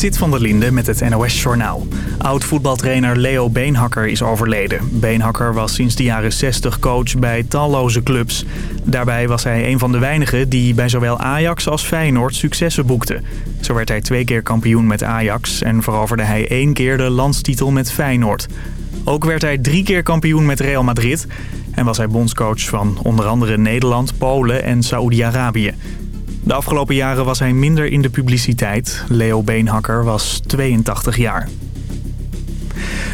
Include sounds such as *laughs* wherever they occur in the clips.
Zit van der Linde met het NOS-journaal. Oud-voetbaltrainer Leo Beenhakker is overleden. Beenhakker was sinds de jaren 60 coach bij talloze clubs. Daarbij was hij een van de weinigen die bij zowel Ajax als Feyenoord successen boekte. Zo werd hij twee keer kampioen met Ajax en veroverde hij één keer de landstitel met Feyenoord. Ook werd hij drie keer kampioen met Real Madrid... en was hij bondscoach van onder andere Nederland, Polen en Saoedi-Arabië. De afgelopen jaren was hij minder in de publiciteit. Leo Beenhakker was 82 jaar.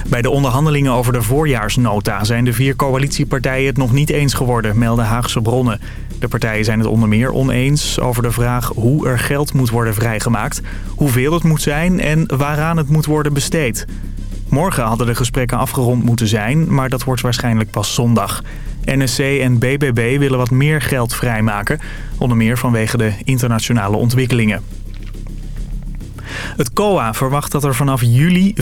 Bij de onderhandelingen over de voorjaarsnota zijn de vier coalitiepartijen het nog niet eens geworden, melden Haagse bronnen. De partijen zijn het onder meer oneens over de vraag hoe er geld moet worden vrijgemaakt, hoeveel het moet zijn en waaraan het moet worden besteed. Morgen hadden de gesprekken afgerond moeten zijn, maar dat wordt waarschijnlijk pas zondag. NSC en BBB willen wat meer geld vrijmaken, onder meer vanwege de internationale ontwikkelingen. Het COA verwacht dat er vanaf juli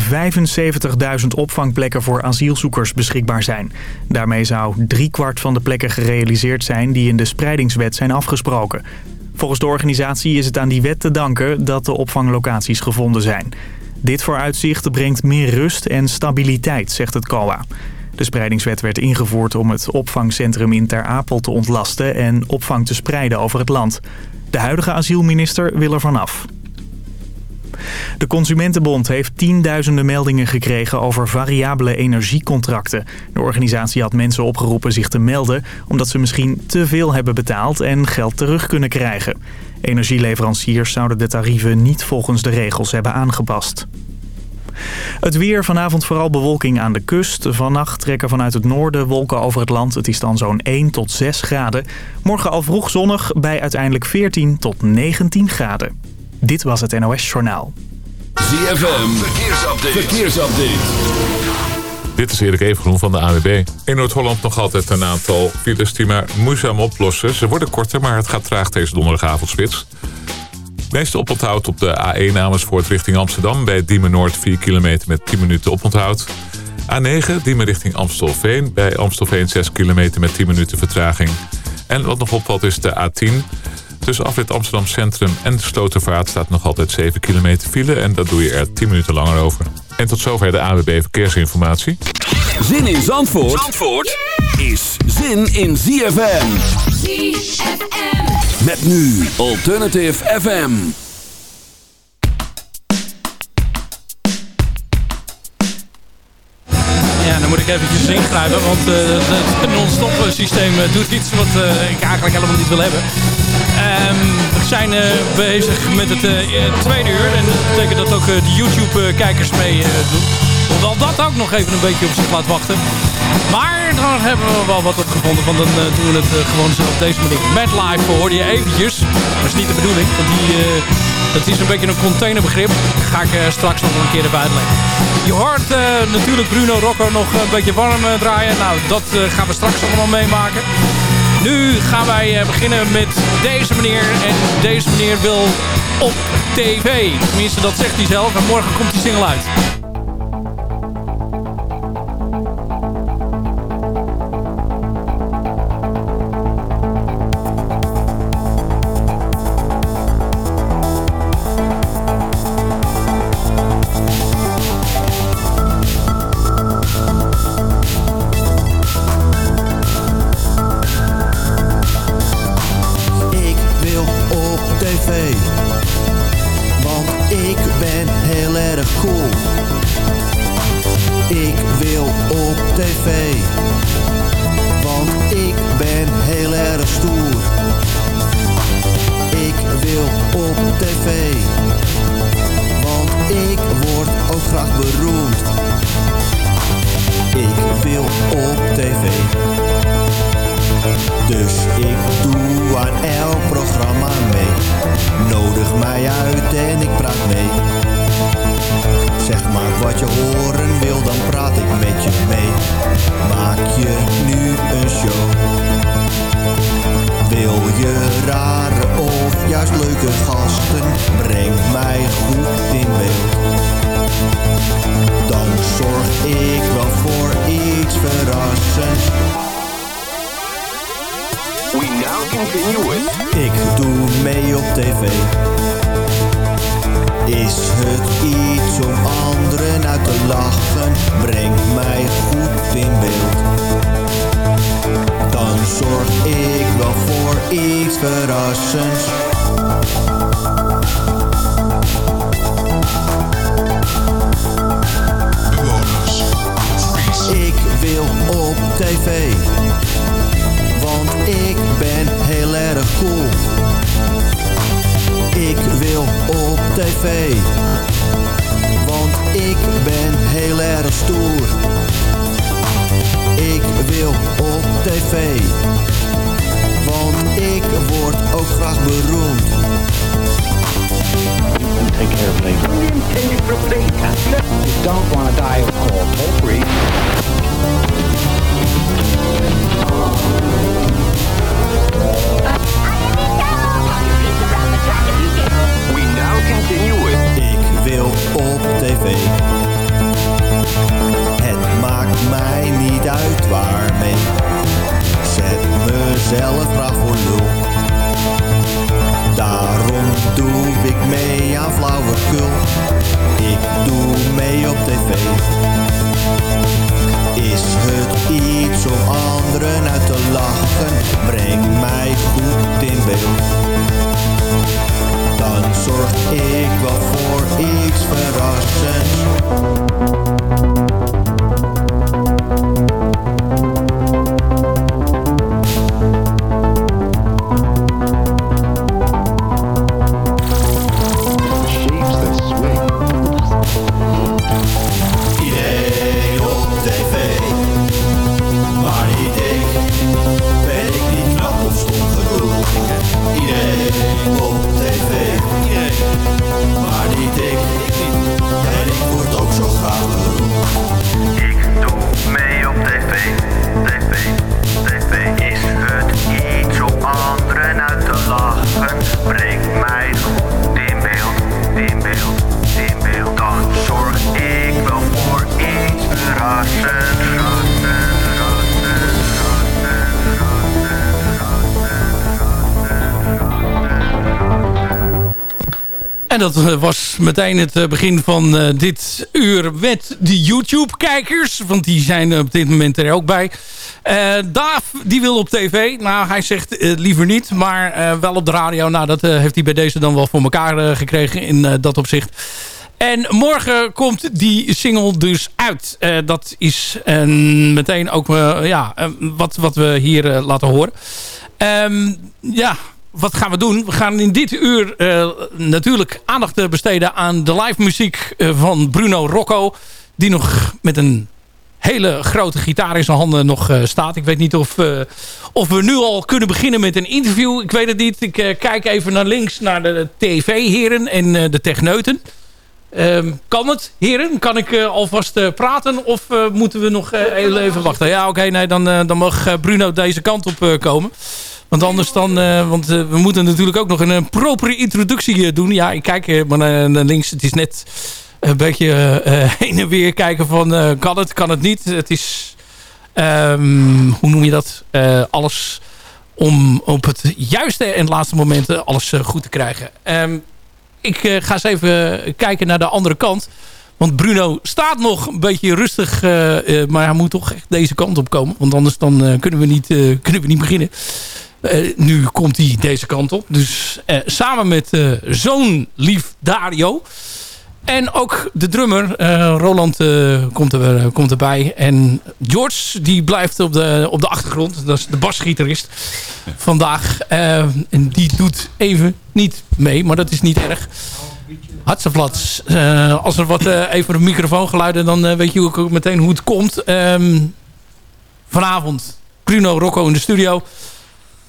75.000 opvangplekken voor asielzoekers beschikbaar zijn. Daarmee zou driekwart van de plekken gerealiseerd zijn die in de spreidingswet zijn afgesproken. Volgens de organisatie is het aan die wet te danken dat de opvanglocaties gevonden zijn. Dit vooruitzicht brengt meer rust en stabiliteit, zegt het COA. De spreidingswet werd ingevoerd om het opvangcentrum in Ter Apel te ontlasten en opvang te spreiden over het land. De huidige asielminister wil er vanaf. De Consumentenbond heeft tienduizenden meldingen gekregen over variabele energiecontracten. De organisatie had mensen opgeroepen zich te melden omdat ze misschien te veel hebben betaald en geld terug kunnen krijgen. Energieleveranciers zouden de tarieven niet volgens de regels hebben aangepast. Het weer, vanavond vooral bewolking aan de kust. Vannacht trekken vanuit het noorden wolken over het land. Het is dan zo'n 1 tot 6 graden. Morgen al vroeg zonnig bij uiteindelijk 14 tot 19 graden. Dit was het NOS Journaal. ZFM, verkeersupdate. verkeersupdate. Dit is Erik Evengroen van de AWB. In Noord-Holland nog altijd een aantal files die maar moeizaam oplossen. Ze worden korter, maar het gaat traag deze donderdagavondspits. Meeste oponthoud op de A1 Amersfoort richting Amsterdam... bij Diemen Noord 4 kilometer met 10 minuten oponthoud. A9 Diemen richting Amstelveen. Bij Amstelveen 6 kilometer met 10 minuten vertraging. En wat nog opvalt is de A10... Tussen afrit Amsterdam Centrum en de Slotervaart staat nog altijd 7 kilometer file... en dat doe je er 10 minuten langer over. En tot zover de AWB Verkeersinformatie. Zin in Zandvoort, Zandvoort is zin in ZFM. ZFM. Met nu Alternative FM. Ja, dan moet ik eventjes ingrijpen, want uh, het non-stop systeem doet iets wat uh, ik eigenlijk helemaal niet wil hebben. Um, we zijn uh, bezig met het tweede uur en dat betekent dat ook de YouTube-kijkers mee doen. Hoewel dat ook nog even een beetje op zich laat wachten. Maar daar hebben we wel wat op gevonden, want dan doen we het gewoon zo op deze manier. Met live hoorde je eventjes, dat is niet de bedoeling, want die... Dat is een beetje een containerbegrip. Ga ik straks nog een keer erbij uitleggen. Je hoort natuurlijk Bruno Rocco nog een beetje warm draaien. Nou, dat gaan we straks allemaal meemaken. Nu gaan wij beginnen met deze meneer. En deze meneer wil op tv. Tenminste, dat zegt hij zelf. En morgen komt die single uit. Ik wil op tv. Want ik word ook graag beroemd. You take care of later. You don't want to die of cold. We now continue with Ik wil op tv. Mij niet uit waarmee. Zet mezelf graag voor lul. Daarom doe ik mee aan flauwekul. Ik doe mee op tv. Is het iets om anderen uit te lachen? Breng mij goed in beeld dan zorg ik wel voor iets verrassends. En dat eh, was meteen het eh, begin van eh, dit uur met de YouTube-kijkers. Want die zijn op dit moment er ook bij. Daaf, die wil op tv. Nou, hij zegt liever niet. Maar wel op de radio. Nou, dat heeft hij bij deze dan wel voor elkaar gekregen in dat opzicht. En morgen komt die single dus uit. Dat is eh, meteen ook ja, wat, wat we hier laten horen. Ehm, ja, wat gaan we doen? We gaan in dit uur eh, natuurlijk aandacht eh, besteden aan de live muziek eh, van Bruno Rocco. Die nog met een hele grote gitaar in zijn handen nog staat. Ik weet niet of, of we nu al kunnen beginnen met een interview. Ik weet het niet. Ik kijk even naar links naar de tv-heren en de techneuten. Ehm, kan het, heren? Kan ik alvast praten? Of moeten we nog heel even wachten? Ja, oké, nee, dan, dan mag Bruno deze kant op komen. Want anders dan... eh, want eh, we moeten natuurlijk ook nog een, een propere introductie eh, doen. Ja, ik kijk eh, maar naar, links. Het is net een beetje eh, eh, *laughs* heen en weer kijken van... eh, kan het, kan het niet? Het is... ehm, hoe noem je dat? Eh, alles om op het juiste en laatste moment eh, alles eh, goed te krijgen. Ehm, ik eh, ga eens even kijken naar de andere kant. Want Bruno staat nog een beetje rustig. eh, eh, maar hij moet toch echt deze kant op komen. Want anders dan, eh, kunnen, we niet, eh, kunnen we niet beginnen. Eh, nu komt hij deze kant op. Dus eh, samen met eh, zo'n lief Dario. En ook de drummer, Roland, komt, er, komt erbij. En George, die blijft op de, op de achtergrond. Dat is de basgitarist vandaag. En die doet even niet mee, maar dat is niet erg. Uh, Als er wat even een microfoongeluiden, dan weet je ook meteen hoe het komt. Um, vanavond Bruno Rocco in de studio.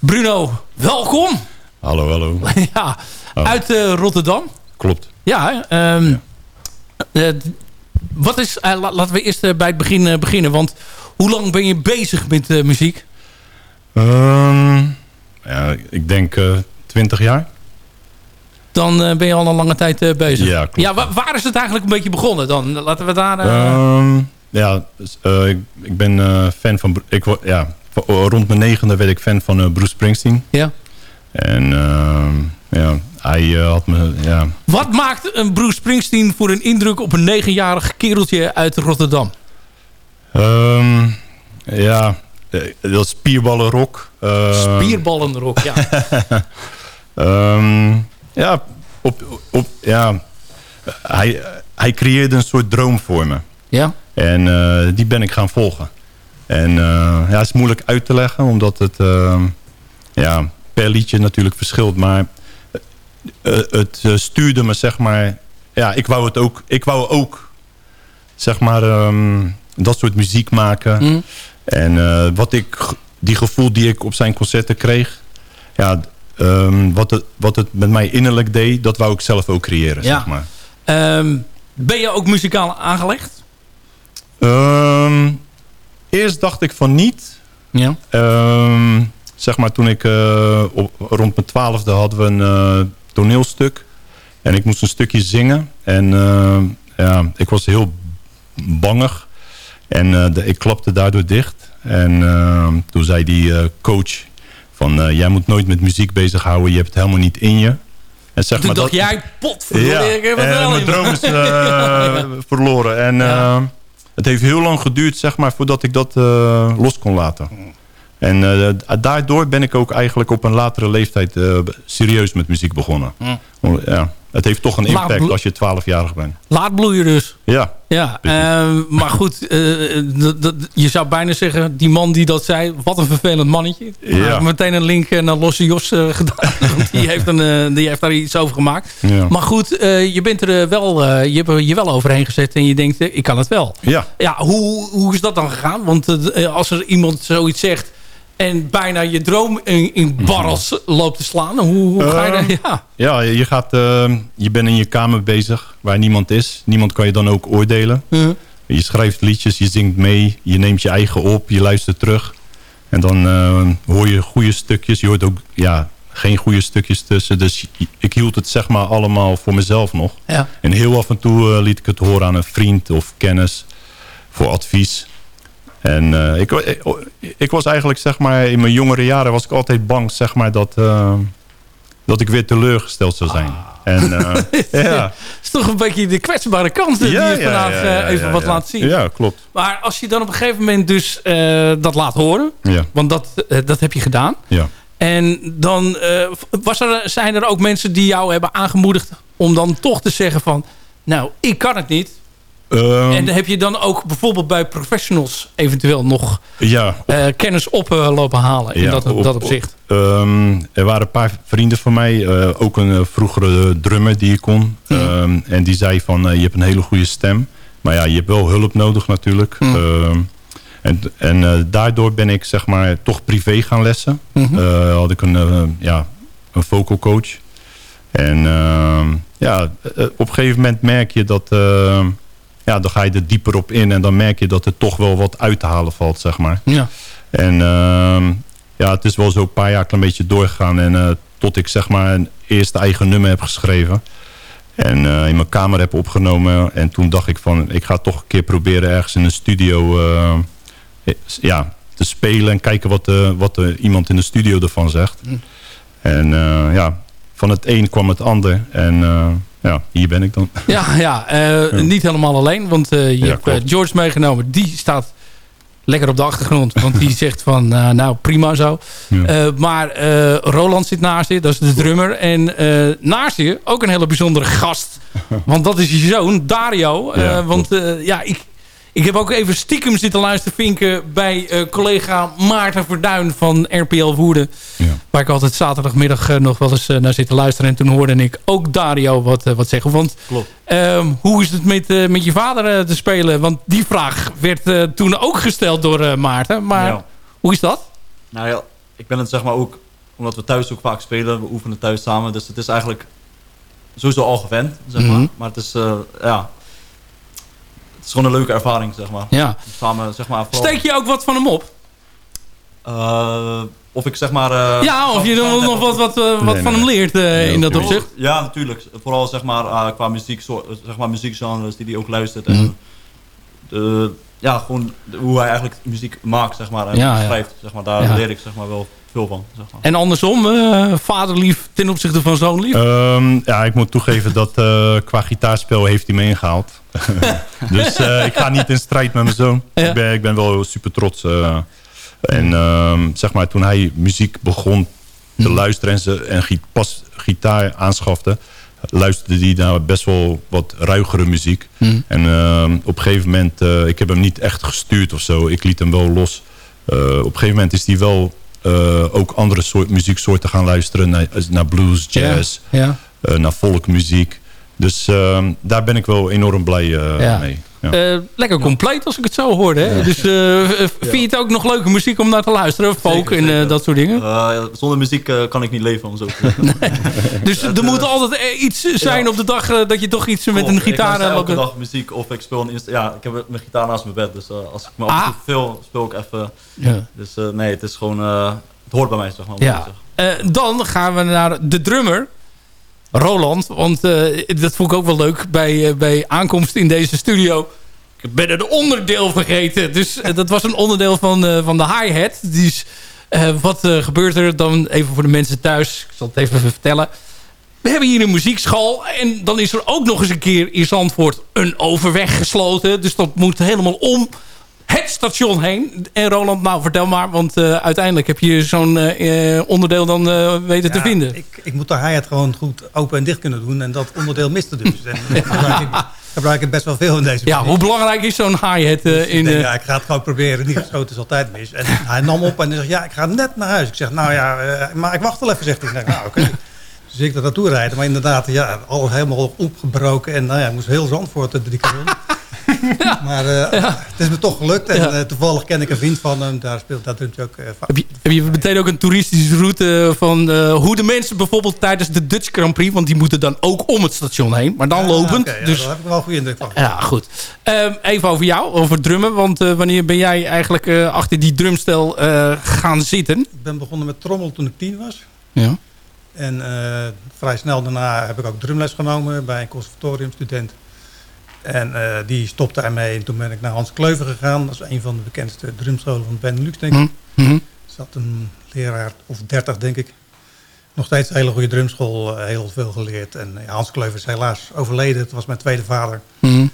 Bruno, welkom. Hallo, hallo. *laughs* ja, uit Rotterdam. Klopt. Ja, um, ja. wat is, laten we eerst bij het begin beginnen. Want hoe lang ben je bezig met muziek? Um, ja, ik denk twintig jaar dan ben je al een lange tijd bezig. Ja, klopt. ja waar, waar, is het eigenlijk een beetje begonnen dan? Laten we daar... Uh... Um, ja, ik, ik, ben fan van... Ik, ja, rond mijn negende werd ik fan van Bruce Springsteen. Ja. En ehm, ja, hij had me... Ja. Wat maakt een Bruce Springsteen voor een indruk op een negenjarig kereltje uit Rotterdam? Um, ja, dat spierballenrock. Spierballenrock, ja. um, *laughs* ja, op, op, ja hij, hij creëerde een soort droom voor me. Ja. En uh, die ben ik gaan volgen. En uh, ja, het is moeilijk uit te leggen, omdat het uh, ja, per liedje natuurlijk verschilt. Maar eh, het eh, stuurde me, zeg maar... Ja, ik wou het ook. Ik wou ook, zeg maar, ehm, dat soort muziek maken. Mm. En eh, wat ik, die gevoel die ik op zijn concerten kreeg... Ja, ehm, wat, het, wat het met mij innerlijk deed, dat wou ik zelf ook creëren, Ja. zeg maar. Ehm, ben je ook muzikaal aangelegd? Eerst dacht ik van niet. Ja. Ehm, zeg maar toen ik eh, op, rond mijn twaalfde hadden we een eh, toneelstuk. En ik moest een stukje zingen. En eh, ja, ik was heel bangig. En de, ik klapte daardoor dicht. En eh, toen zei die coach van... jij moet nooit met muziek bezighouden. Je hebt het helemaal niet in je. En zeg Toen maar dacht dat, jij, pot ja, ik heb het en wel mijn droom is *laughs* verloren. En Ja. Het heeft heel lang geduurd zeg maar, voordat ik dat eh, los kon laten. En eh, daardoor ben ik ook eigenlijk op een latere leeftijd eh, serieus met muziek begonnen. Oh, Ja, het heeft toch een impact als je 12-jarig bent. Laat bloeien dus. Ja, Ja, ehm, maar goed, eh, je zou bijna zeggen, die man die dat zei, wat een vervelend mannetje. Ja. Meteen een link eh, naar Losse Jos eh, *laughs* gedaan. Die, heeft een, die heeft daar iets over gemaakt. Ja. Maar goed, je bent er wel, je hebt je wel overheen gezet en je denkt, ik kan het wel. ja. Ja, hoe, hoe is dat dan gegaan? Want als er iemand zoiets zegt en bijna je droom in, in barrels loopt te slaan, hoe, hoe ga je Ehm, daar? Ja. ja je, gaat, eh, je bent in je kamer bezig waar niemand is. Niemand kan je dan ook oordelen. Je schrijft liedjes, je zingt mee, je neemt je eigen op, je luistert terug. En dan eh, hoor je goede stukjes. Je hoort ook ja, geen goede stukjes tussen. Dus ik hield het zeg maar allemaal voor mezelf nog. Ja. En heel af en toe eh, liet ik het horen aan een vriend of kennis voor advies. En eh, ik, ik, ik was eigenlijk zeg maar in mijn jongere jaren was ik altijd bang zeg maar dat, eh, dat ik weer teleurgesteld zou zijn. En *laughs* eh, ja. Is toch een beetje de kwetsbare kant die Ja, je vandaag ja, even wat laat zien. Ja, klopt. Maar als je dan op een gegeven moment dus dat laat horen, want dat, dat heb je gedaan. ja. En dan was er, zijn er ook mensen die jou hebben aangemoedigd om dan toch te zeggen van, nou, ik kan het niet. Ehm, En heb je dan ook bijvoorbeeld bij professionals eventueel nog ja, eh, kennis op eh, lopen halen in Ja, dat, op- dat opzicht? Ehm, er waren een paar vrienden van mij, eh, ook een vroegere drummer die ik kon. Ehm, en die zei van, je hebt een hele goede stem. Maar ja, je hebt wel hulp nodig natuurlijk. Ehm, en en daardoor ben ik zeg maar toch privé gaan lessen. Mhm. Had ik een, ja, een vocal coach. En ja, op een gegeven moment merk je dat... ja, dan ga je er dieper op in. En dan merk je dat er toch wel wat uit te halen valt, zeg maar. Ja. En ehm, ja, het is wel zo een paar jaar een beetje doorgegaan. En eh, tot ik zeg maar een eerste eigen nummer heb geschreven. En eh, in mijn kamer heb opgenomen. En toen dacht ik van, ik ga toch een keer proberen ergens in een studio eh, ja, te spelen. En kijken wat, wat iemand in de studio ervan zegt. En eh, ja, van het een kwam het ander. En ja, hier ben ik dan. Ja, ja, eh, niet helemaal alleen. Want eh, je Ja, hebt eh. George meegenomen. Die staat lekker op de achtergrond. Want die *laughs* zegt van, nou prima zo. Ja. Maar Roland zit naast je. Dat is de drummer. En naast je ook een hele bijzondere gast. *laughs* Want dat is je zoon, Dario. Want ja, ik, ik heb ook even stiekem zitten luisteren vinken... bij eh, collega Maarten Verduin van RPL Woerden. Ja. Waar ik altijd zaterdagmiddag eh, nog wel eens eh, naar zit te luisteren. En toen hoorde ik ook Dario wat, wat zeggen. Want Klopt. ehm, hoe is het met, met je vader te spelen? Want die vraag werd toen ook gesteld door Maarten. Maar Ja. hoe is dat? Nou ja, ik ben het zeg maar ook, omdat we thuis ook vaak spelen, we oefenen thuis samen. Dus het is eigenlijk sowieso al gewend, zeg maar. Mhm. Maar het is, ja, is gewoon een leuke ervaring, zeg maar. Ja. Samen, zeg maar. vooral- Steek je ook wat van hem op? Eh, of ik zeg maar... eh, ja, of je dan nog wat, wat, eh, wat Nee, van nee. hem leert eh, in dat opzicht. Ja, natuurlijk. Vooral zeg maar eh, qua muziek, zeg maar muziekgenres die hij ook luistert. Mhm. En de, ja, gewoon de- hoe hij eigenlijk muziek maakt, zeg maar. En Ja, ja. schrijft, zeg maar. Daar Ja. leer ik zeg maar wel veel van, zeg maar. En andersom, eh, vaderlief ten opzichte van zoonlief? Ehm, ja, ik moet toegeven dat eh, qua gitaarspel heeft hij me ingehaald. *laughs* dus eh, ik ga niet in strijd met mijn zoon. Ja. Ik, ben, ik ben wel super trots. eh. en ehm, zeg maar, toen hij muziek begon te luisteren en, ze, en gi- pas gitaar aanschafte... luisterde hij naar best wel wat ruigere muziek. Mhm. En ehm, op een gegeven moment, eh, ik heb hem niet echt gestuurd of zo. Ik liet hem wel los. Op een gegeven moment is hij wel ook andere soort muzieksoorten gaan luisteren. Naar, naar blues, jazz. Ja. naar volkmuziek. Dus ehm, daar ben ik wel enorm blij eh, Ja. mee. Ja. Eh, lekker compleet als ik het zo hoorde. Hè? Dus eh, vind je het ook nog leuke muziek om naar te luisteren? Folk en dat soort dingen? Zonder muziek kan ik niet leven, om zo te zeggen. *laughs* Dus er moet altijd iets zijn op de dag dat je toch iets met een Klopt. Ik gitaar... eh, elke dag muziek of ik speel een inst- Ja, ik heb mijn gitaar naast mijn bed. Dus als ik me Ah. veel speel ik even. Ja. Dus eh, nee, het is gewoon... eh, het hoort bij mij, zeg maar. ik Ja. Eh, dan gaan we naar de drummer. Roland, want eh, dat vond ik ook wel leuk bij, eh, bij aankomst in deze studio. Ik ben een onderdeel vergeten. Dus eh, dat was een onderdeel van, van de hi-hat. Dus wat gebeurt er dan even voor de mensen thuis? Ik zal het even vertellen. We hebben hier een muziekschool. En dan is er ook nog eens een keer in Zandvoort een overweg gesloten. Dus dat moet helemaal om het station heen. En Roland, nou vertel maar. Want eh, uiteindelijk heb je zo'n eh, eh, onderdeel dan weten te vinden. Ik, ik moet de hi-hat gewoon goed open en dicht kunnen doen. En dat onderdeel miste dus. En *laughs* ik gebruik, ik, gebruik ik best wel veel in deze Ja, hoe belangrijk is zo'n hi-hat Dus in... denk, ja, ik ga het gewoon proberen. Niet geschoten is altijd mis. En hij nam op en hij zegt, ja, ik ga net naar huis. Ik zeg, nou ja, maar ik wacht wel even, zegt hij. Ik zeg, nou, oké. *laughs* Dus ik er naartoe rijden. Maar inderdaad, ja, al helemaal opgebroken. En nou ja, ik moest heel Zandvoort de drie keer *laughs* Maar eh, het is me toch gelukt. En Ja. eh, toevallig ken ik een vriend van hem. Daar speelt dat hij ook eh, vaak. heb, je, heb je meteen ook een toeristische route van hoe de mensen bijvoorbeeld tijdens de Dutch Grand Prix... want die moeten dan ook om het station heen, maar dan lopend. dus Daar heb ik wel een goede indruk van. Ja, goed. Ehm, even over jou, over drummen. Want wanneer ben jij eigenlijk achter die drumstel gaan zitten? Ik ben begonnen met trommel toen ik tien was. Ja. En vrij snel daarna heb ik ook drumles genomen bij een conservatoriumstudent. En eh, die stopte ermee. En toen ben ik naar Hans Kleuver gegaan. Dat is een van de bekendste drumscholen van Benelux, denk ik. Mhm. Er zat een leraar of dertig, denk ik. Nog steeds een hele goede drumschool. eh, heel veel geleerd. En Hans Kleuver is helaas overleden. Het was mijn tweede vader. Mhm.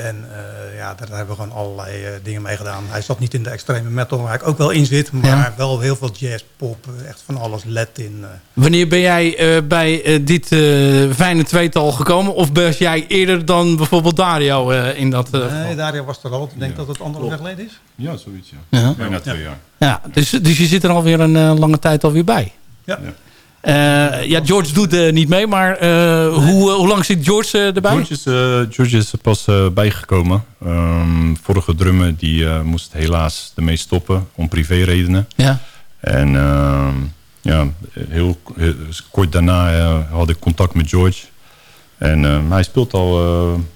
En eh, ja, daar hebben we gewoon allerlei eh, dingen mee gedaan. Hij zat niet in de extreme metal, waar ik ook wel in zit. Maar Ja. wel heel veel jazz, pop, eh, echt van alles, Latin. eh. Wanneer ben jij eh, bij dit eh, fijne tweetal gekomen? Of ben jij eerder dan bijvoorbeeld Dario eh, in dat... eh, Nee? Dario was er al. Ik denk Ja. dat het anderhalf jaar geleden is. Ja, zoiets, ja. Ja. Bijna twee jaar. Ja, dus, dus je zit er alweer een lange tijd alweer bij. Ja. Ja. Eh, ja, George doet eh, niet mee, maar eh, hoe, hoe lang zit George erbij? George is, George is er pas bijgekomen. Ehm, vorige drummer die moest helaas ermee stoppen om privéredenen. Ja. En ehm, ja, heel, heel kort daarna had ik contact met George. En ehm, hij speelt al een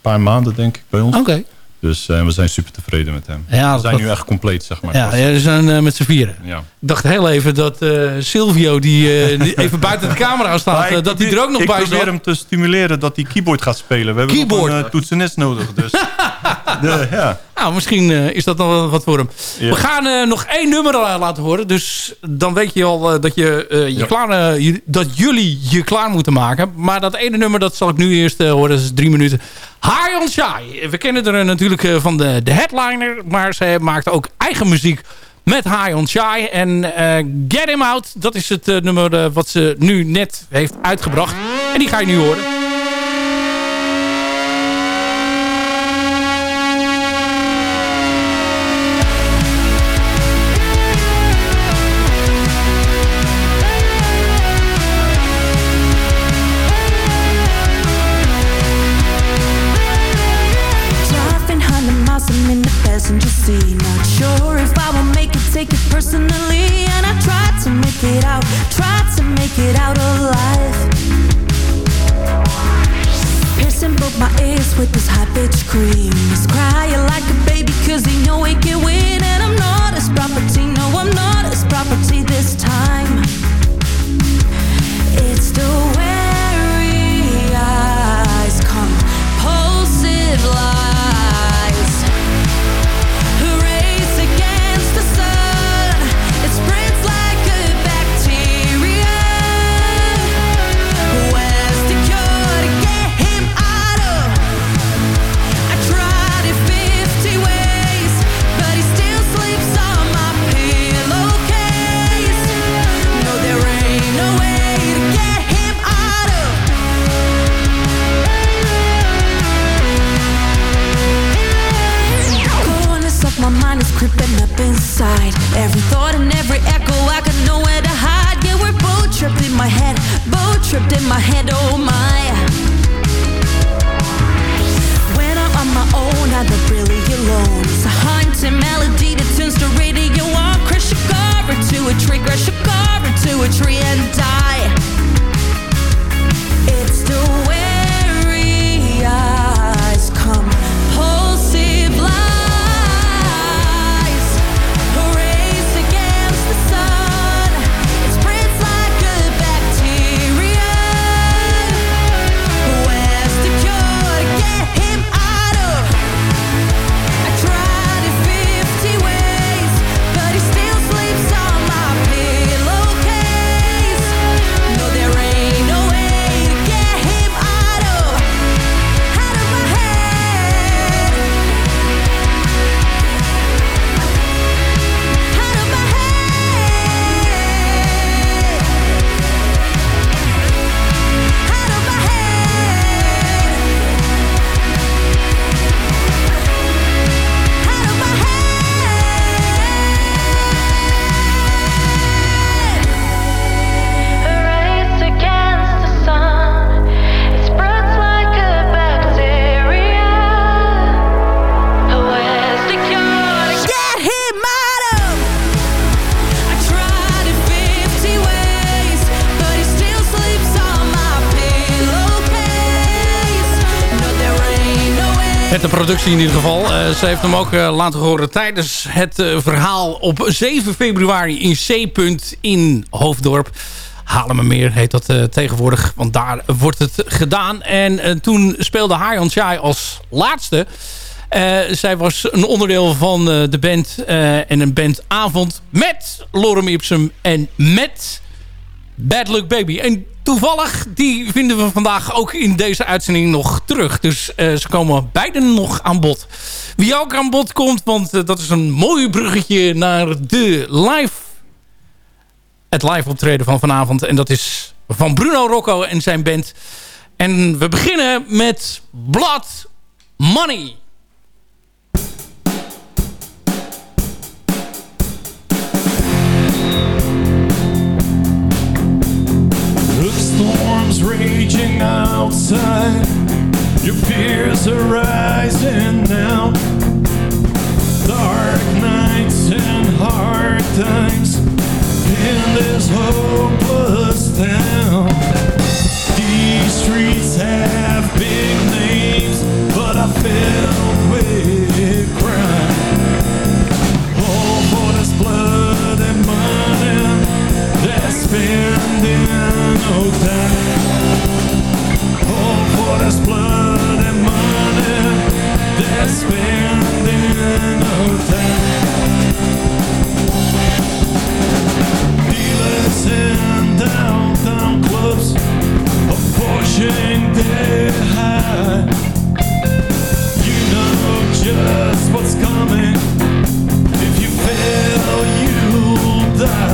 paar maanden denk ik bij ons. Oké. Dus we zijn super tevreden met hem. Ja, we zijn dat- nu echt compleet, zeg maar. Ja, we zijn met z'n vieren. Ja. Ik dacht heel even dat eh, Silvio, die, eh, *laughs* die even buiten de camera staat, eh, ik dat hij er probeer- ook nog ik bij probeer zat. hem te stimuleren dat hij keyboard gaat spelen. We hebben Keyboard? een toetsenist nodig. Dus. *laughs* de, ja. Nou, misschien is dat nog wel wat voor hem. Ja. We gaan nog één nummer laten horen. Dus dan weet je al dat, je, je Ja. klaar, dat jullie je klaar moeten maken. Maar dat ene nummer, dat zal ik nu eerst horen. Dat is drie minuten. High on Shy. We kennen er natuurlijk van de, de headliner. Maar ze maakt ook eigen muziek met High on Shy. En eh, Get Him Out, dat is het eh, nummer eh, wat ze nu net heeft uitgebracht. En die ga je nu horen. Driving 100 miles, I'm in the passenger seat. Take it personally. And I tried to make it out, tried to make it out alive. Piercing both my ears with this high pitched scream. He's crying like a baby, cause he know he can win. And I'm not his property, no, I'm not his property this time. It's the weary deep inside. Every thought and every echo I got nowhere to hide. Yeah, we're both tripped in my head Both tripped in my head, oh my. When I'm on my own, I'm really alone. It's a haunting melody that turns the radio on. In ieder geval. Eh, ze heeft hem ook eh, laten horen tijdens het eh, verhaal op 7 februari in C. in Hoofddorp. Halemermeer heet dat tegenwoordig, want daar wordt het gedaan. En toen speelde Hayan Chai als laatste. zij was een onderdeel van de band en een bandavond met Lorem Ipsum en met Bad Luck Baby. En toevallig, die vinden we vandaag ook in deze uitzending nog terug. Dus eh, ze komen beiden nog aan bod. Wie ook aan bod komt, want uh, dat is een mooi bruggetje naar de live... Het live optreden van vanavond. En dat is van Bruno Rocco en zijn band. En we beginnen met Blood Money. Raging outside. Your fears are rising now. Dark nights and hard times in this hopeless town. These streets have big names, but I filled crime. All for this blood and money that's spending no time. There's blood and money they're spending time. Dealers in downtown clubs. You know just what's coming. If you fail, you'll die.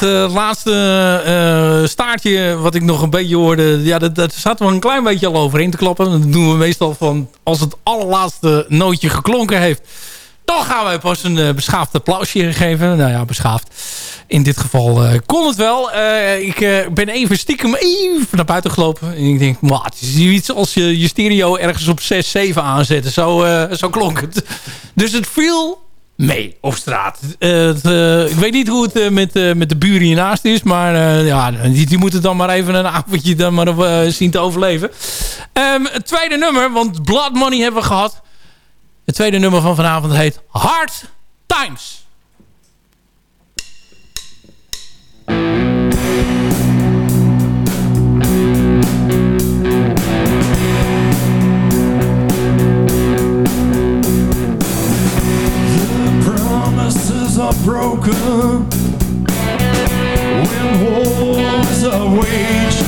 het uh, laatste uh, staartje wat ik nog een beetje hoorde... Ja, dat, dat zat een klein beetje al overheen te klappen. Dat doen we meestal van als het allerlaatste nootje geklonken heeft. Dan gaan wij pas een uh, beschaafd applausje geven. Nou ja, beschaafd. In dit geval kon het wel. ik ben even stiekem even naar buiten gelopen. En ik denk, wat het is iets als je je stereo ergens op 6, 7 aanzetten. Zo, zo klonk het. Dus het viel mee op straat. Eh, ik weet niet hoe het eh, met, eh, met de buren hiernaast is. Maar ja, die, die moeten dan maar even een *laughs* avondje dan maar zien te overleven. Ehm, het tweede nummer, want Blood Money hebben we gehad. Het tweede nummer van vanavond heet Hard Times. Are broken when wars are waged.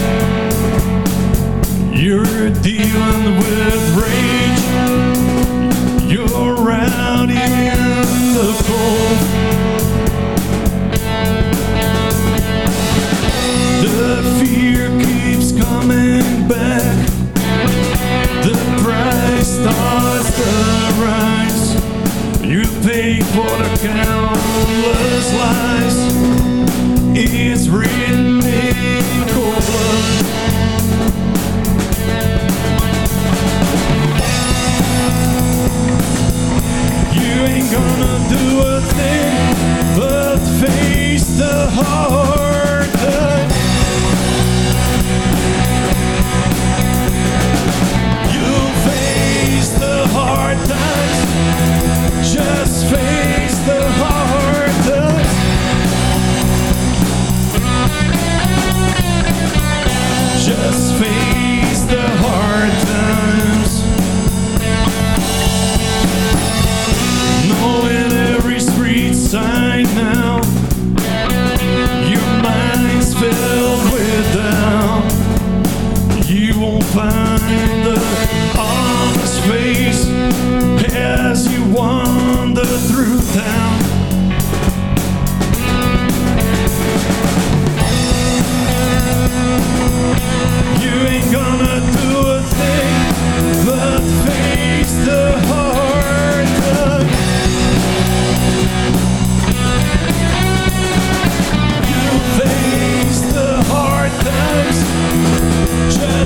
You're dealing with rage. You're out in the cold. The fear keeps coming back. The price starts to rise. You pay for the countless You ain't gonna do a thing but face the hard. You'll face the hard times. Just face the hard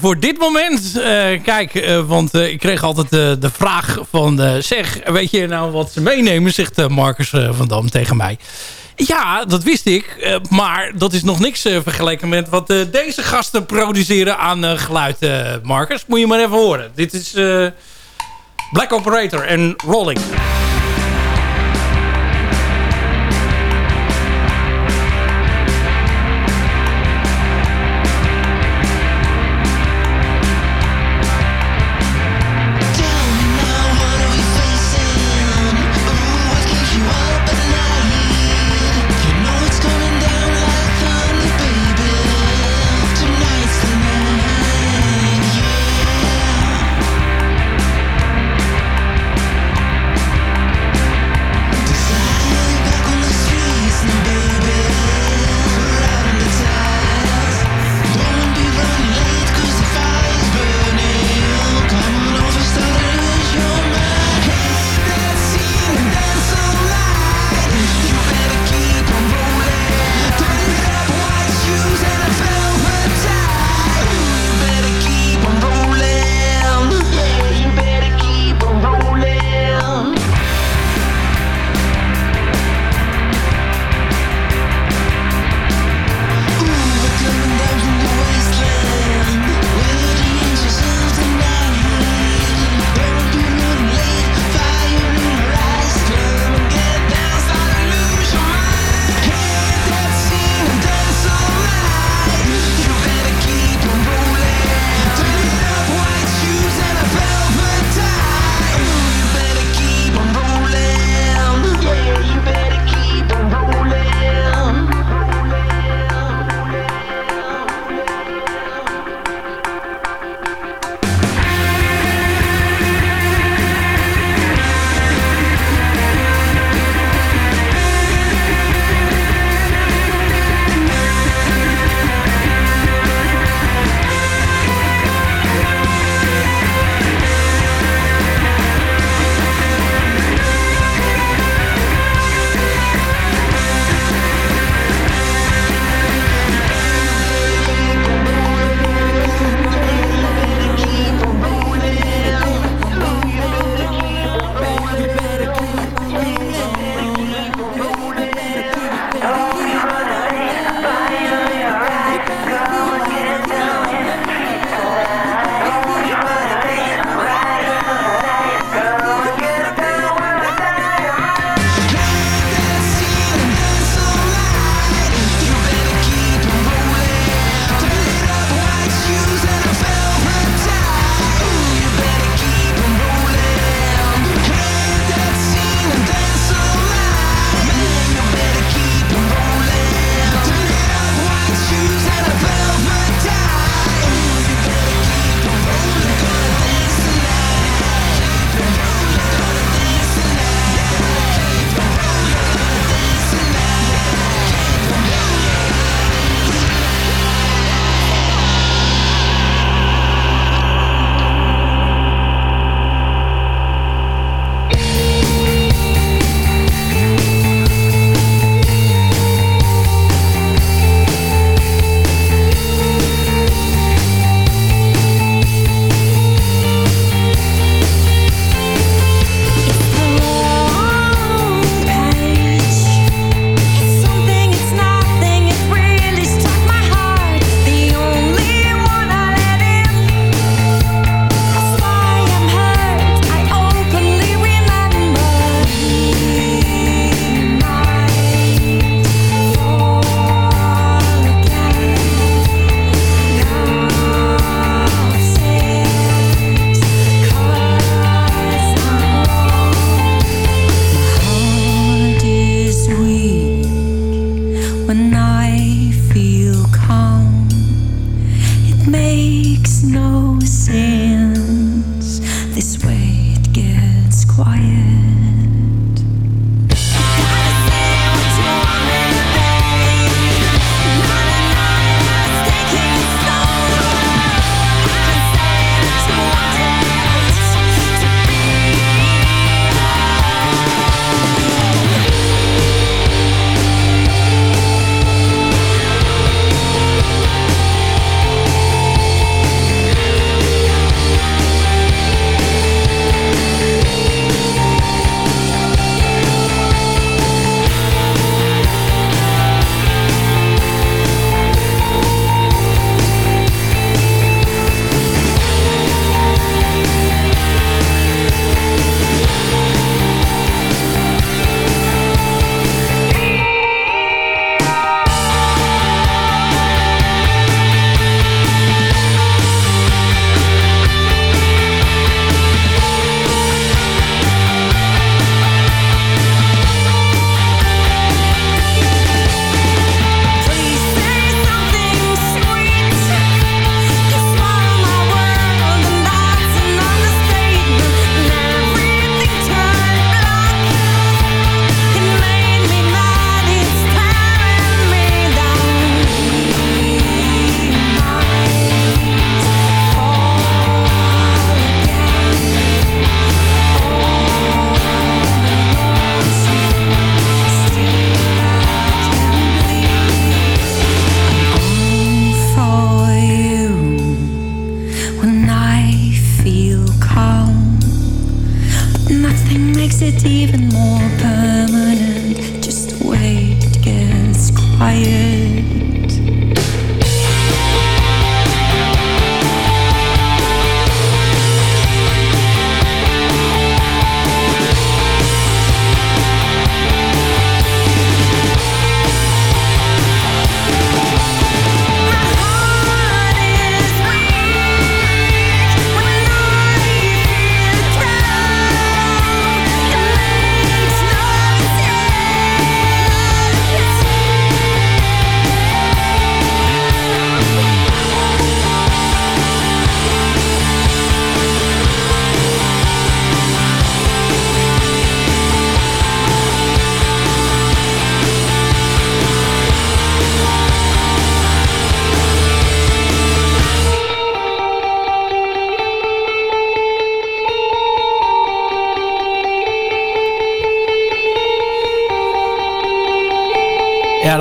voor dit moment. Eh, kijk, eh, want eh, ik kreeg altijd de vraag van... zeg, weet je nou wat ze meenemen? Zegt Marcus van Dam tegen mij. Ja, dat wist ik. maar dat is nog niks vergeleken met wat deze gasten produceren aan geluid, Marcus. Moet je maar even horen. Dit is Black Operator en Rolling.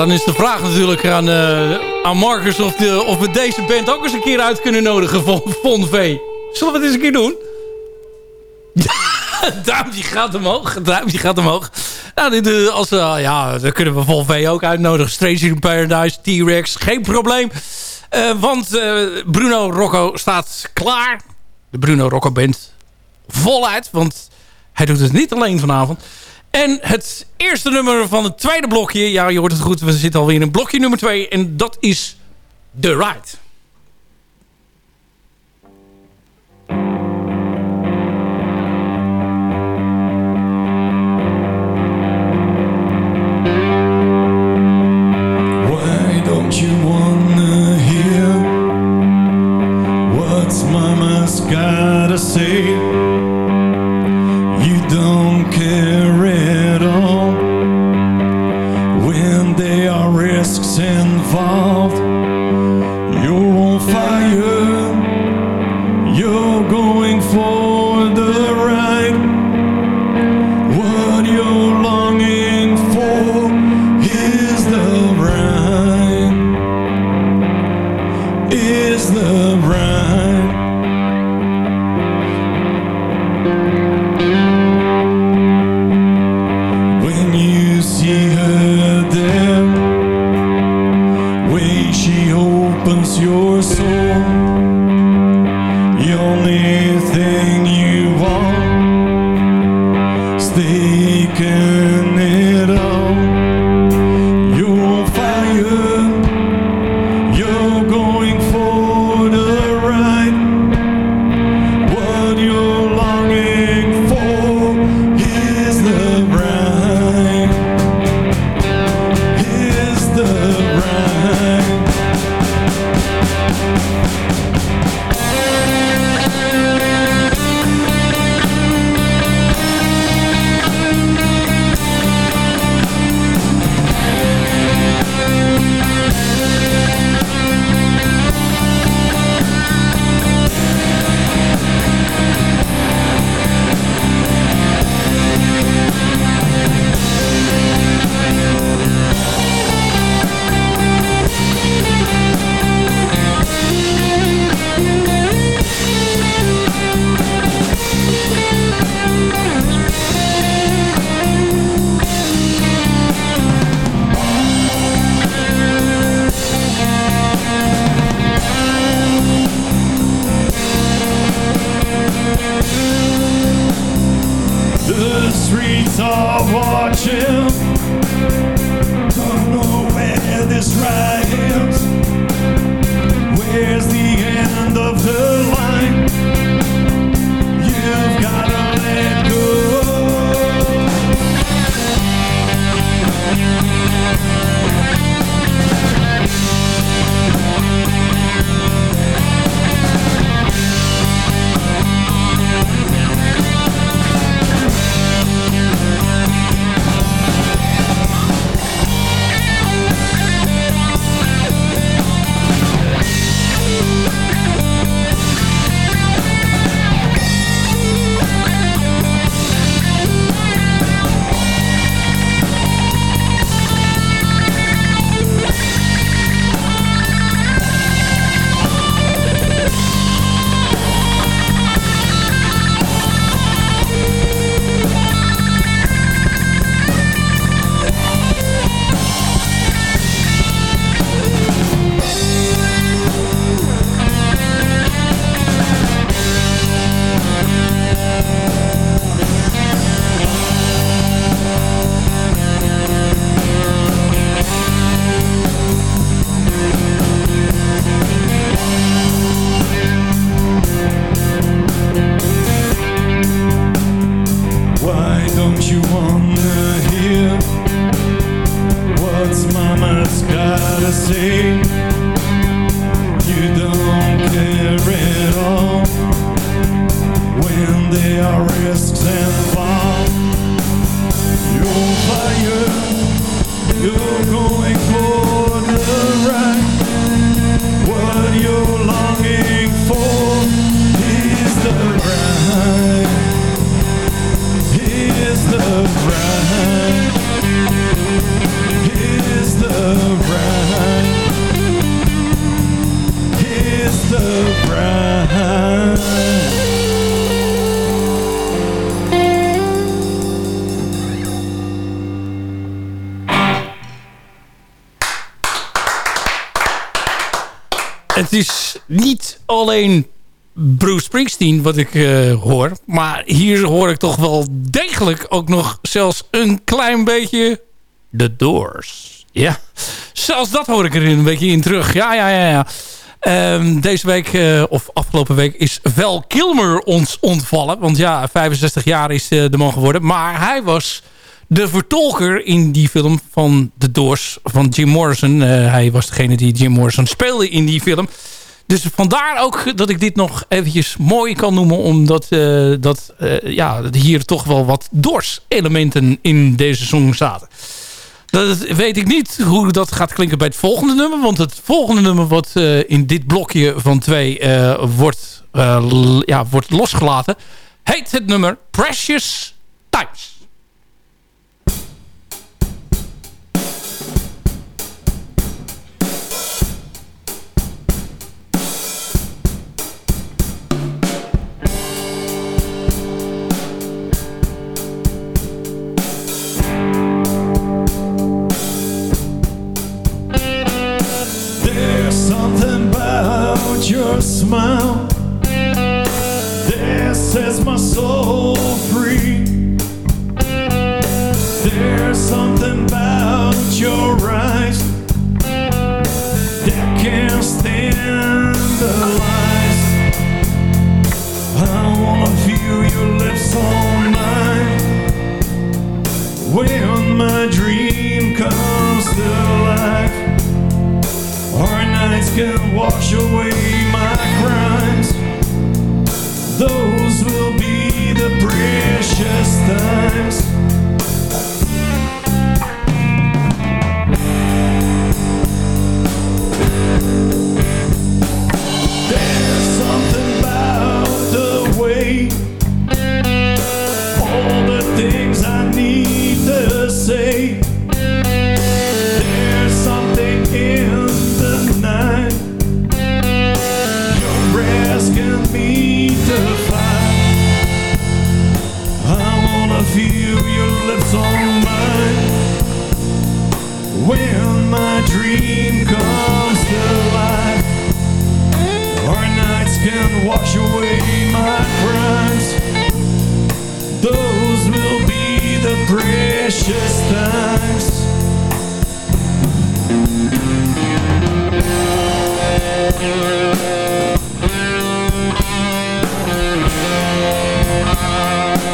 Dan is de vraag natuurlijk aan, eh, aan Marcus of, of we deze band ook eens een keer uit kunnen nodigen van Von V. Zullen we het eens een keer doen? *laughs* Duimpje gaat omhoog. Duimpje gaat omhoog. Nou, eh, als, eh, ja, dan kunnen we Von V ook uitnodigen. Strange in Paradise, T-Rex, geen probleem. Want Bruno Rocco staat klaar. De Bruno Rocco band voluit. Want hij doet het niet alleen vanavond. En het eerste nummer van het tweede blokje. Ja, je hoort het goed. We zitten alweer in blokje nummer 2. En dat is The Ride. Alleen Bruce Springsteen wat ik eh, hoor. Maar hier hoor ik toch wel degelijk ook nog zelfs een klein beetje The Doors. Ja, zelfs dat hoor ik er een beetje in terug. Ja, ja, ja, ja. Ehm, deze week, eh, of afgelopen week, is Val Kilmer ons ontvallen. Want ja, 65 jaar is eh, de man geworden. Maar hij was de vertolker in die film van The Doors van Jim Morrison. Hij was degene die Jim Morrison speelde in die film. Dus vandaar ook dat ik dit nog eventjes mooi kan noemen. Omdat eh, dat, eh, ja, hier toch wel wat Doors elementen in deze song zaten. Dat weet ik niet hoe dat gaat klinken bij het volgende nummer. Want het volgende nummer wat eh, in dit blokje van twee wordt, ja, wordt losgelaten... heet het nummer Precious Times.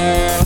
Bye.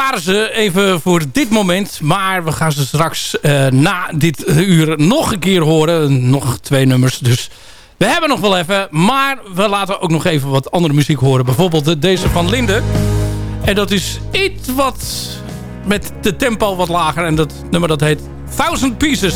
Waren ze even voor dit moment. Maar we gaan ze straks eh, na dit uur nog een keer horen. Nog twee nummers. Dus We hebben nog wel even, maar we laten ook nog even wat andere muziek horen. Bijvoorbeeld de- deze van Linde. En dat is iets wat met de tempo wat lager. En dat nummer dat heet Thousand Pieces.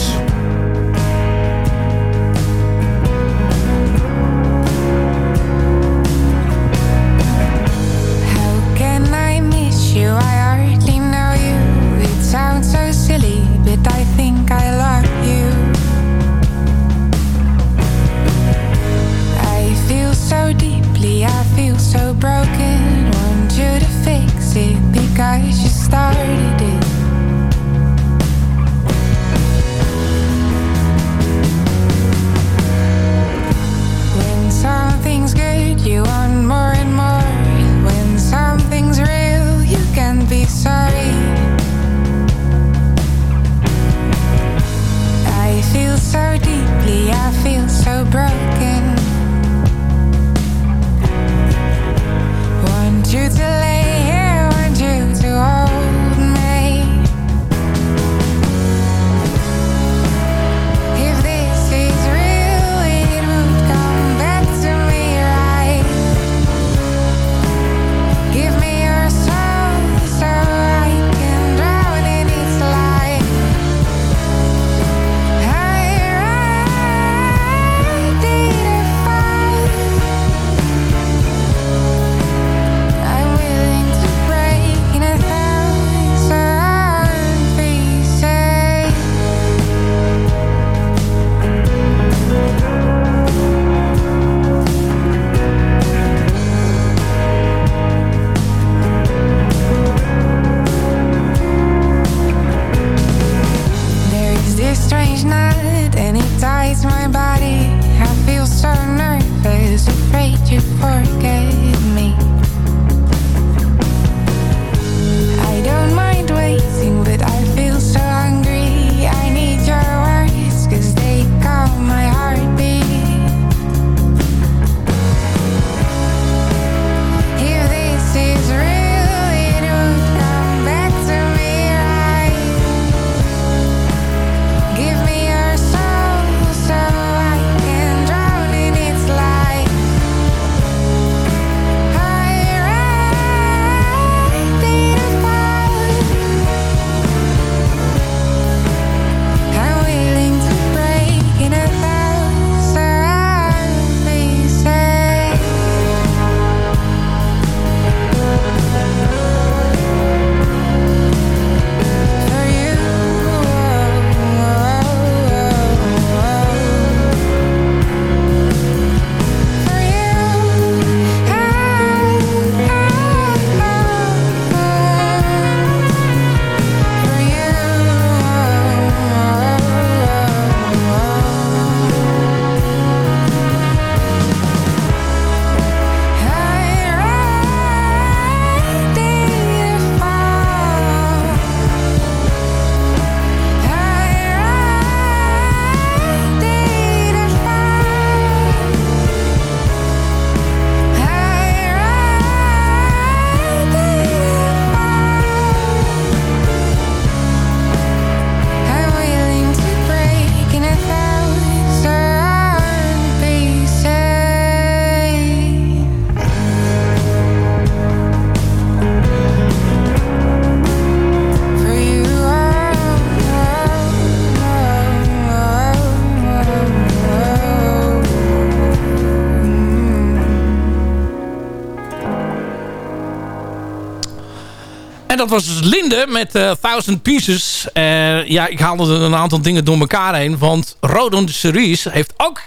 Dat was dus Linde met eh, Thousand Pieces. Eh, ja, ik haalde een aantal dingen door elkaar heen. Want Rodon Cerise heeft ook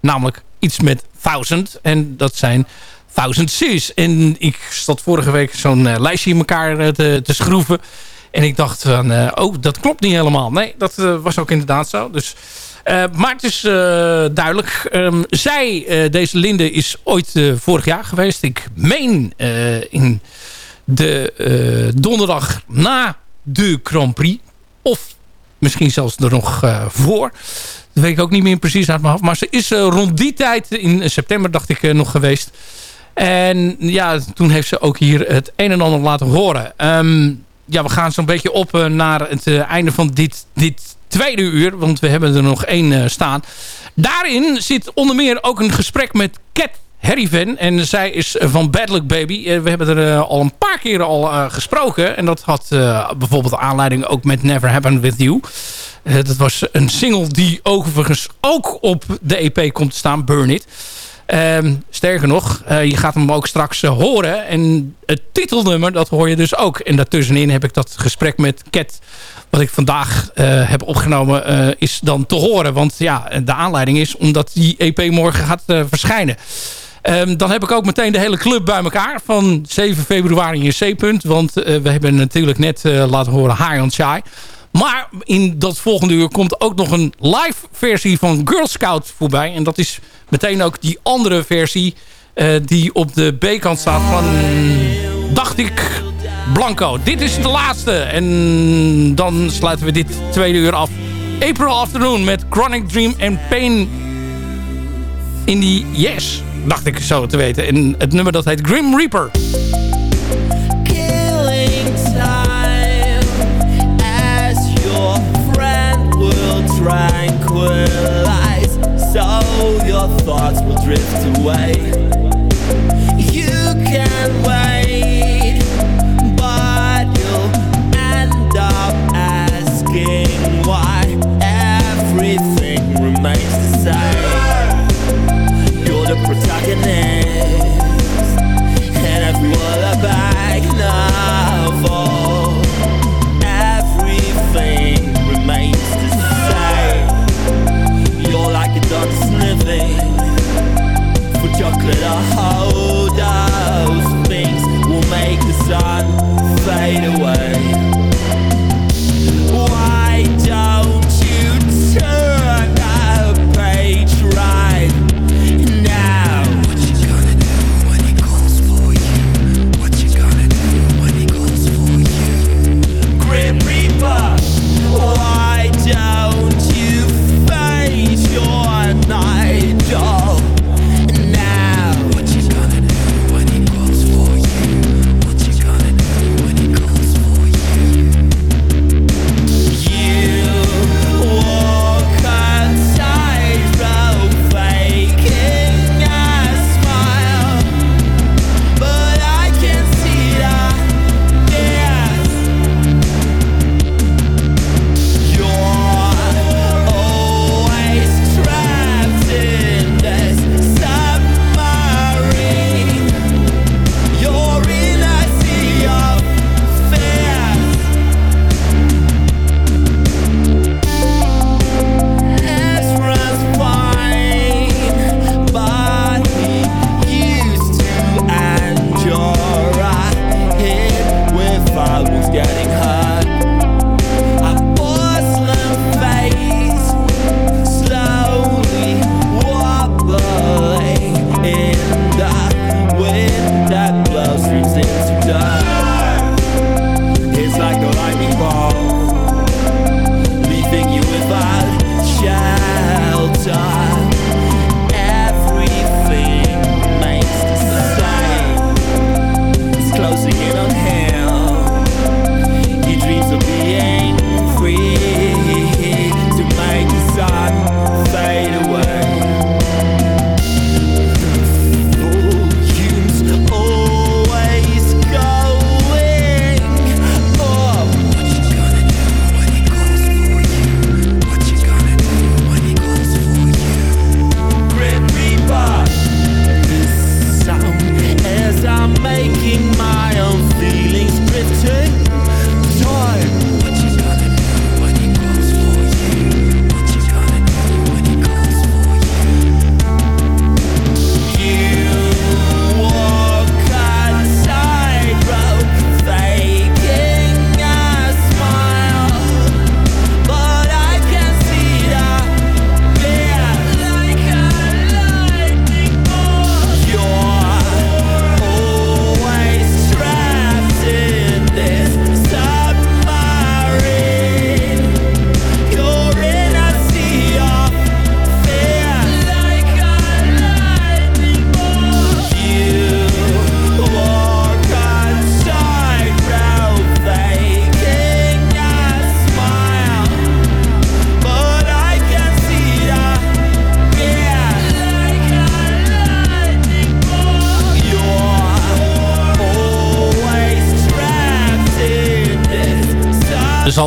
namelijk iets met Thousand. En dat zijn Thousand Seas. En ik zat vorige week zo'n eh, lijstje in elkaar eh, te, te schroeven. En ik dacht van, oh, dat klopt niet helemaal. Nee, dat was ook inderdaad zo. Dus, maar het is duidelijk. Ehm, zij, deze Linde, is ooit vorig jaar geweest. Ik meen in de eh, donderdag na de Grand Prix. Of misschien zelfs er nog eh, voor. Dat weet ik ook niet meer precies uit mijn hoofd. Maar ze is eh, rond die tijd, in september dacht ik, nog geweest. En ja, toen heeft ze ook hier het een en ander laten horen. Ehm, ja, we gaan zo'n beetje op naar het einde van dit, dit tweede uur. Want we hebben er nog één staan. Daarin zit onder meer ook een gesprek met Cat Harryvan. En zij is van Bad Luck Baby. Eh, We hebben er eh, al een paar keren al eh, gesproken. En dat had bijvoorbeeld aanleiding ook met Never Happened With You. Dat was een single die overigens ook op de EP komt te staan. Burn It. Ehm, sterker nog, je gaat hem ook straks horen. En het titelnummer, dat hoor je dus ook. En daartussenin heb ik dat gesprek met Cat... wat ik vandaag heb opgenomen, is dan te horen. Want ja, de aanleiding is omdat die EP morgen gaat verschijnen. Ehm, dan heb ik ook meteen de hele club bij elkaar. Van 7 februari in C-punt. Want eh, we hebben natuurlijk net eh, laten horen High on Shy. Maar in dat volgende uur komt ook nog een live versie van Girl Scout voorbij. En dat is meteen ook die andere versie eh, die op de B-kant staat van, dacht ik, Blanco. Dit is de laatste. En dan sluiten we dit tweede uur af. April Afternoon met Chronic Dream and Pain in die Yes, dacht ik zo te weten. En het nummer dat heet Grim Reaper. killing time as your friend will tranquilize so your thoughts will drift away you can wait but you'll end up asking why everything remains the same novel oh. Everything remains the same. You're like a dog sniffing For chocolate. Or hold those things Will make the sun fade away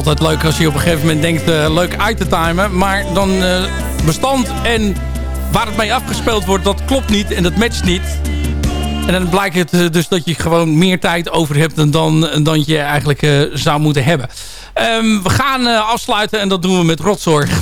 altijd leuk als je op een gegeven moment denkt eh, leuk uit te timen. Maar dan eh, bestand en waar het mee afgespeeld wordt, dat klopt niet en dat matcht niet. En dan blijkt het eh, dus dat je gewoon meer tijd over hebt dan, dan je eigenlijk zou moeten hebben. Ehm, we gaan afsluiten en dat doen we met rotzorg.